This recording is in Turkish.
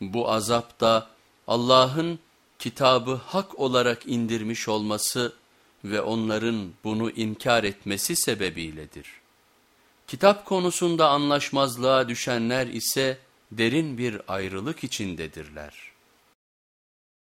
Bu azap da Allah'ın kitabı hak olarak indirmiş olması ve onların bunu inkar etmesi sebebiyledir. Kitap konusunda anlaşmazlığa düşenler ise derin bir ayrılık içindedirler.